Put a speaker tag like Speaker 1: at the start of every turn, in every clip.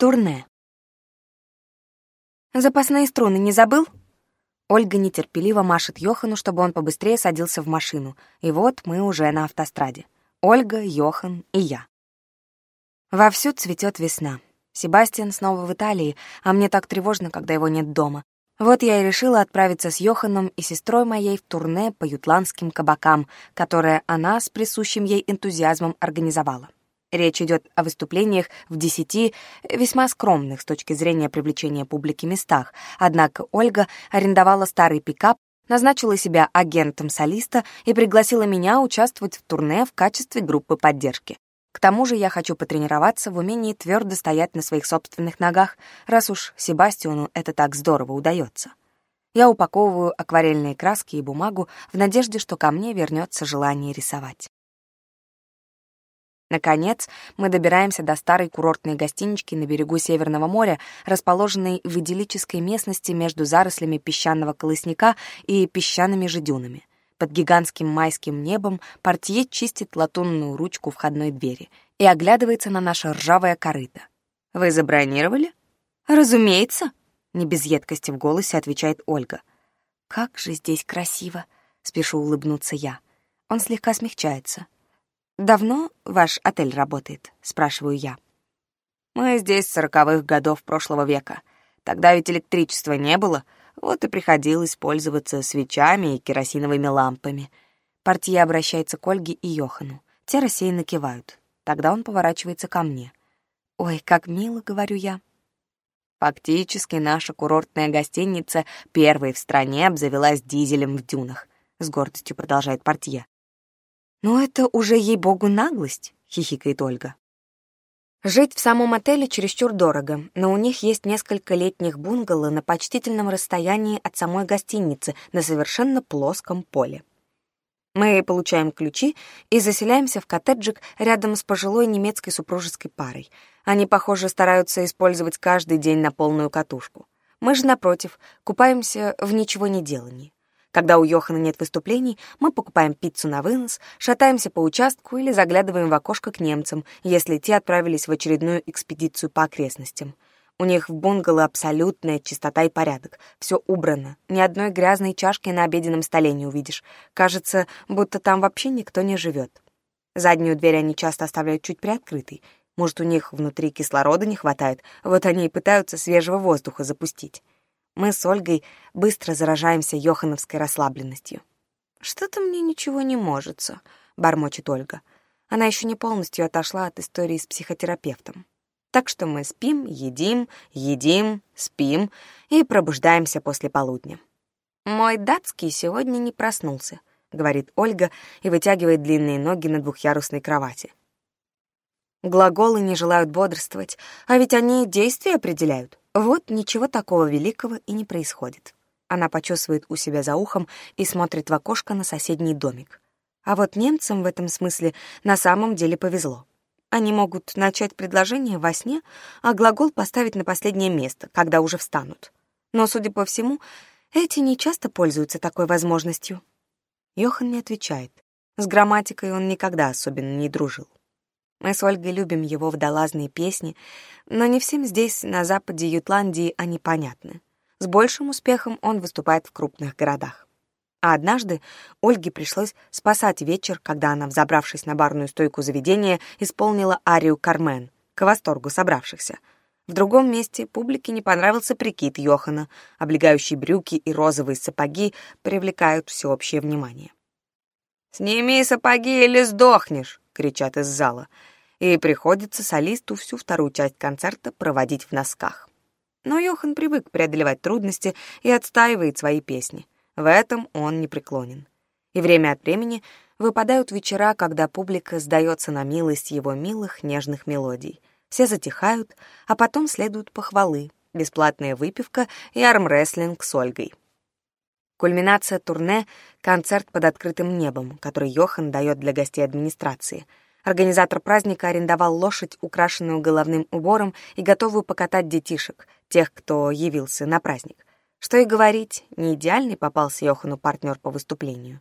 Speaker 1: турне. «Запасные струны не забыл?» Ольга нетерпеливо машет Йохану, чтобы он побыстрее садился в машину. И вот мы уже на автостраде. Ольга, Йохан и я. Вовсю цветет весна. Себастьян снова в Италии, а мне так тревожно, когда его нет дома. Вот я и решила отправиться с Йоханом и сестрой моей в турне по ютландским кабакам, которое она с присущим ей энтузиазмом организовала. Речь идет о выступлениях в десяти весьма скромных с точки зрения привлечения публики местах. Однако Ольга арендовала старый пикап, назначила себя агентом солиста и пригласила меня участвовать в турне в качестве группы поддержки. К тому же я хочу потренироваться в умении твердо стоять на своих собственных ногах, раз уж Себастьяну это так здорово удается. Я упаковываю акварельные краски и бумагу в надежде, что ко мне вернется желание рисовать. Наконец, мы добираемся до старой курортной гостинички на берегу Северного моря, расположенной в идиллической местности между зарослями песчаного колосника и песчаными же. Под гигантским майским небом портье чистит латунную ручку входной двери и оглядывается на наше ржавое корыто. «Вы забронировали?» «Разумеется», — не без едкости в голосе отвечает Ольга. «Как же здесь красиво!» — спешу улыбнуться я. Он слегка смягчается — «Давно ваш отель работает?» — спрашиваю я. «Мы здесь сороковых годов прошлого века. Тогда ведь электричества не было, вот и приходилось пользоваться свечами и керосиновыми лампами». Партия обращается к Ольге и Йохану. Те рассеянно накивают. Тогда он поворачивается ко мне. «Ой, как мило», — говорю я. Фактически наша курортная гостиница первой в стране обзавелась дизелем в дюнах, — с гордостью продолжает партия. Но это уже ей-богу наглость, хихикает Ольга. Жить в самом отеле чересчур дорого, но у них есть несколько летних бунгало на почтительном расстоянии от самой гостиницы на совершенно плоском поле. Мы получаем ключи и заселяемся в коттеджик рядом с пожилой немецкой супружеской парой. Они, похоже, стараются использовать каждый день на полную катушку. Мы же, напротив, купаемся в ничего не делании. Когда у Йохана нет выступлений, мы покупаем пиццу на вынос, шатаемся по участку или заглядываем в окошко к немцам, если те отправились в очередную экспедицию по окрестностям. У них в бунгало абсолютная чистота и порядок. Все убрано. Ни одной грязной чашки на обеденном столе не увидишь. Кажется, будто там вообще никто не живет. Заднюю дверь они часто оставляют чуть приоткрытой. Может, у них внутри кислорода не хватает, вот они и пытаются свежего воздуха запустить. Мы с Ольгой быстро заражаемся йохановской расслабленностью. «Что-то мне ничего не можется», — бормочет Ольга. Она еще не полностью отошла от истории с психотерапевтом. Так что мы спим, едим, едим, спим и пробуждаемся после полудня. «Мой датский сегодня не проснулся», — говорит Ольга и вытягивает длинные ноги на двухъярусной кровати. Глаголы не желают бодрствовать, а ведь они действия определяют. Вот ничего такого великого и не происходит. Она почесывает у себя за ухом и смотрит в окошко на соседний домик. А вот немцам в этом смысле на самом деле повезло. Они могут начать предложение во сне, а глагол поставить на последнее место, когда уже встанут. Но, судя по всему, эти не часто пользуются такой возможностью. Йохан не отвечает. С грамматикой он никогда особенно не дружил. Мы с Ольгой любим его водолазные песни, но не всем здесь, на западе Ютландии, они понятны. С большим успехом он выступает в крупных городах. А однажды Ольге пришлось спасать вечер, когда она, взобравшись на барную стойку заведения, исполнила арию «Кармен» к восторгу собравшихся. В другом месте публике не понравился прикид Йохана. Облегающие брюки и розовые сапоги привлекают всеобщее внимание. «Сними сапоги или сдохнешь!» — кричат из зала — и приходится солисту всю вторую часть концерта проводить в носках. Но Йохан привык преодолевать трудности и отстаивает свои песни. В этом он непреклонен. И время от времени выпадают вечера, когда публика сдается на милость его милых нежных мелодий. Все затихают, а потом следуют похвалы, бесплатная выпивка и армрестлинг с Ольгой. Кульминация турне — концерт под открытым небом, который Йохан дает для гостей администрации — Организатор праздника арендовал лошадь, украшенную головным убором, и готовую покатать детишек, тех, кто явился на праздник. Что и говорить, не идеальный попался Йохану партнер по выступлению.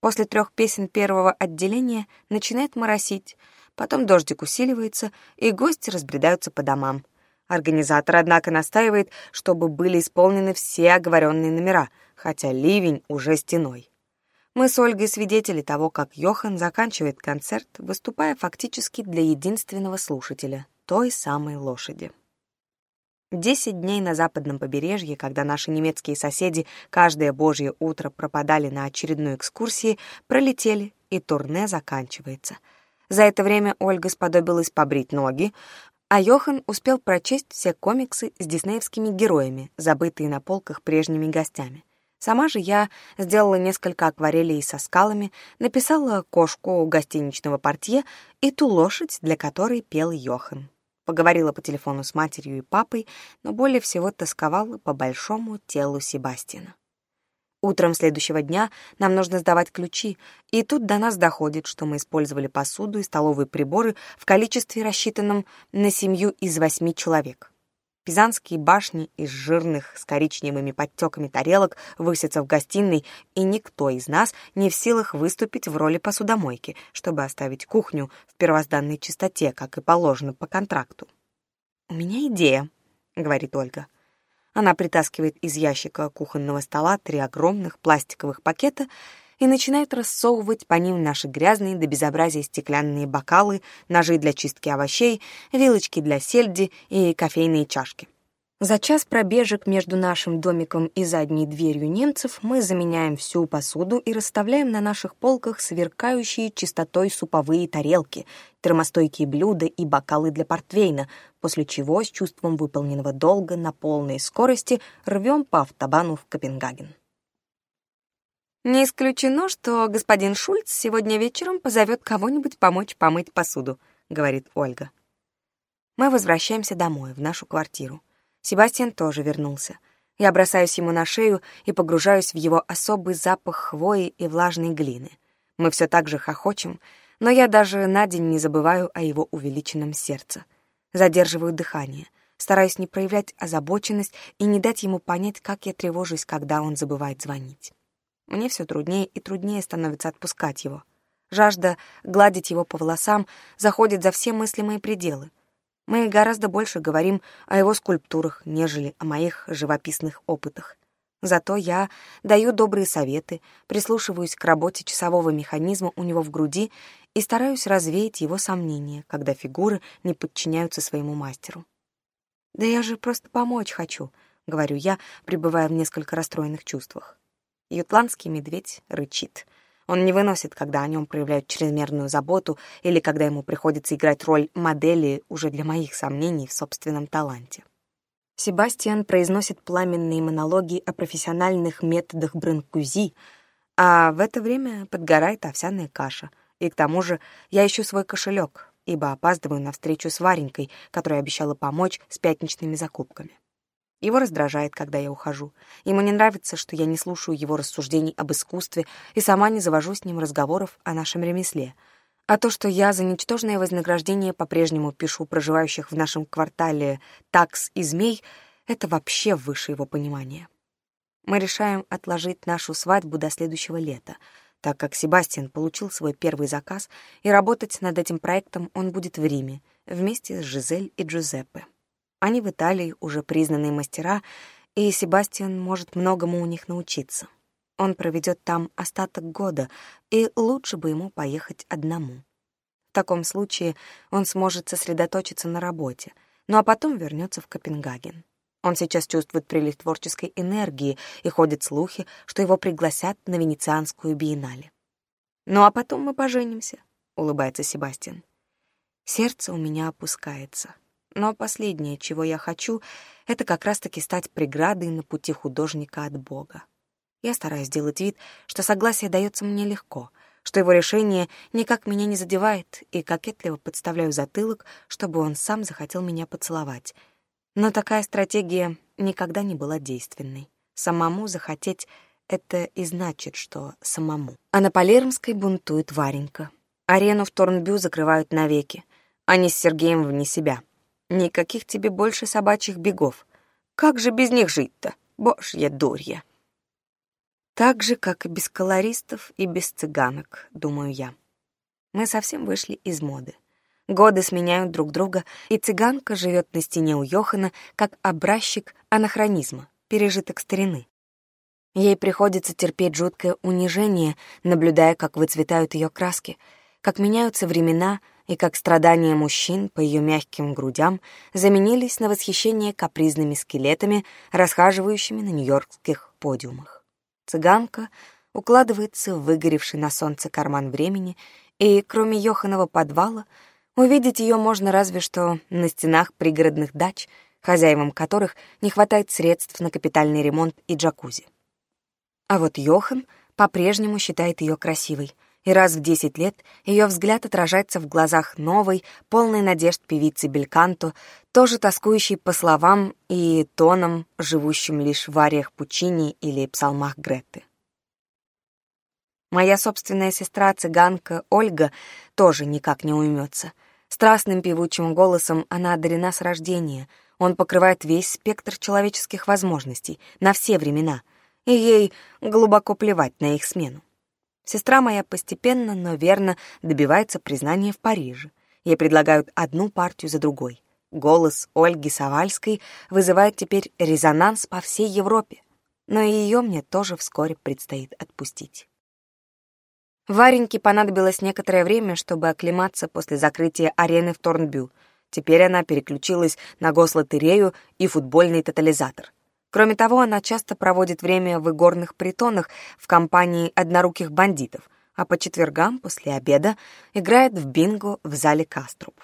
Speaker 1: После трех песен первого отделения начинает моросить, потом дождик усиливается, и гости разбредаются по домам. Организатор, однако, настаивает, чтобы были исполнены все оговоренные номера, хотя ливень уже стеной. Мы с Ольгой свидетели того, как Йохан заканчивает концерт, выступая фактически для единственного слушателя, той самой лошади. Десять дней на западном побережье, когда наши немецкие соседи каждое божье утро пропадали на очередной экскурсии, пролетели, и турне заканчивается. За это время Ольга сподобилась побрить ноги, а Йохан успел прочесть все комиксы с диснеевскими героями, забытые на полках прежними гостями. Сама же я сделала несколько акварелей со скалами, написала кошку у гостиничного портье и ту лошадь, для которой пел Йохан. Поговорила по телефону с матерью и папой, но более всего тосковала по большому телу Себастина. Утром следующего дня нам нужно сдавать ключи, и тут до нас доходит, что мы использовали посуду и столовые приборы в количестве, рассчитанном на семью из восьми человек. Пизанские башни из жирных с коричневыми подтеками тарелок высятся в гостиной, и никто из нас не в силах выступить в роли посудомойки, чтобы оставить кухню в первозданной чистоте, как и положено по контракту. «У меня идея», — говорит Ольга. Она притаскивает из ящика кухонного стола три огромных пластиковых пакета — и начинает рассовывать по ним наши грязные до безобразия стеклянные бокалы, ножи для чистки овощей, вилочки для сельди и кофейные чашки. За час пробежек между нашим домиком и задней дверью немцев мы заменяем всю посуду и расставляем на наших полках сверкающие чистотой суповые тарелки, термостойкие блюда и бокалы для портвейна, после чего с чувством выполненного долга на полной скорости рвем по автобану в Копенгаген. Не исключено, что господин Шульц сегодня вечером позовет кого-нибудь помочь помыть посуду, говорит Ольга. Мы возвращаемся домой, в нашу квартиру. Себастьян тоже вернулся. Я бросаюсь ему на шею и погружаюсь в его особый запах хвои и влажной глины. Мы все так же хохочем, но я даже на день не забываю о его увеличенном сердце. Задерживаю дыхание, стараюсь не проявлять озабоченность и не дать ему понять, как я тревожусь, когда он забывает звонить. Мне все труднее и труднее становится отпускать его. Жажда гладить его по волосам заходит за все мыслимые пределы. Мы гораздо больше говорим о его скульптурах, нежели о моих живописных опытах. Зато я даю добрые советы, прислушиваюсь к работе часового механизма у него в груди и стараюсь развеять его сомнения, когда фигуры не подчиняются своему мастеру. «Да я же просто помочь хочу», — говорю я, пребывая в несколько расстроенных чувствах. Ютландский медведь рычит. Он не выносит, когда о нем проявляют чрезмерную заботу или когда ему приходится играть роль модели уже для моих сомнений в собственном таланте. Себастьян произносит пламенные монологи о профессиональных методах бранкузи, а в это время подгорает овсяная каша. И к тому же я ищу свой кошелек, ибо опаздываю на встречу с Варенькой, которая обещала помочь с пятничными закупками. Его раздражает, когда я ухожу. Ему не нравится, что я не слушаю его рассуждений об искусстве и сама не завожу с ним разговоров о нашем ремесле. А то, что я за ничтожное вознаграждение по-прежнему пишу проживающих в нашем квартале такс и змей, это вообще выше его понимания. Мы решаем отложить нашу свадьбу до следующего лета, так как Себастьян получил свой первый заказ, и работать над этим проектом он будет в Риме вместе с Жизель и Джузеппе. Они в Италии уже признанные мастера, и Себастьян может многому у них научиться. Он проведет там остаток года, и лучше бы ему поехать одному. В таком случае он сможет сосредоточиться на работе, ну а потом вернется в Копенгаген. Он сейчас чувствует прилив творческой энергии, и ходят слухи, что его пригласят на Венецианскую биеннале. «Ну а потом мы поженимся», — улыбается Себастьян. Сердце у меня опускается. Но последнее, чего я хочу, это как раз-таки стать преградой на пути художника от Бога. Я стараюсь делать вид, что согласие дается мне легко, что его решение никак меня не задевает, и кокетливо подставляю затылок, чтобы он сам захотел меня поцеловать. Но такая стратегия никогда не была действенной. Самому захотеть — это и значит, что самому. А на Палермской бунтует Варенька. Арену в Торнбю закрывают навеки. Они с Сергеем вне себя — Никаких тебе больше собачьих бегов. Как же без них жить-то? Божья дурья. Так же, как и без колористов и без цыганок, думаю я. Мы совсем вышли из моды. Годы сменяют друг друга, и цыганка живет на стене у Йохана как образчик анахронизма, пережиток старины. Ей приходится терпеть жуткое унижение, наблюдая, как выцветают ее краски, как меняются времена — и как страдания мужчин по ее мягким грудям заменились на восхищение капризными скелетами, расхаживающими на нью-йоркских подиумах. Цыганка укладывается в выгоревший на солнце карман времени, и, кроме Йоханова подвала, увидеть ее можно разве что на стенах пригородных дач, хозяевам которых не хватает средств на капитальный ремонт и джакузи. А вот Йохан по-прежнему считает ее красивой — и раз в десять лет ее взгляд отражается в глазах новой, полной надежд певицы Бельканто, тоже тоскующей по словам и тонам, живущим лишь в ариях Пучини или псалмах Греты. Моя собственная сестра-цыганка Ольга тоже никак не уймется. Страстным певучим голосом она одарена с рождения. Он покрывает весь спектр человеческих возможностей на все времена, и ей глубоко плевать на их смену. Сестра моя постепенно, но верно добивается признания в Париже. Ей предлагают одну партию за другой. Голос Ольги Савальской вызывает теперь резонанс по всей Европе. Но и ее мне тоже вскоре предстоит отпустить. Вареньке понадобилось некоторое время, чтобы оклематься после закрытия арены в Торнбю. Теперь она переключилась на гослотерею и футбольный тотализатор. Кроме того, она часто проводит время в игорных притонах в компании одноруких бандитов, а по четвергам после обеда играет в бинго в зале Каструб.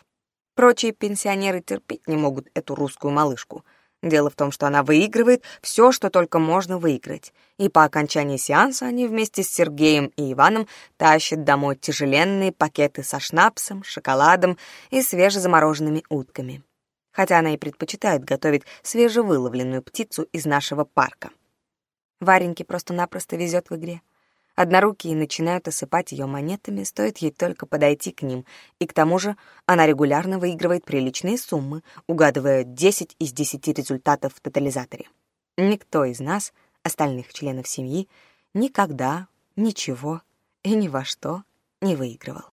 Speaker 1: Прочие пенсионеры терпеть не могут эту русскую малышку. Дело в том, что она выигрывает все, что только можно выиграть. И по окончании сеанса они вместе с Сергеем и Иваном тащат домой тяжеленные пакеты со шнапсом, шоколадом и свежезамороженными утками хотя она и предпочитает готовить свежевыловленную птицу из нашего парка. Вареньке просто-напросто везет в игре. Однорукие начинают осыпать ее монетами, стоит ей только подойти к ним, и к тому же она регулярно выигрывает приличные суммы, угадывая 10 из 10 результатов в тотализаторе. Никто из нас, остальных членов семьи, никогда ничего и ни во что не выигрывал.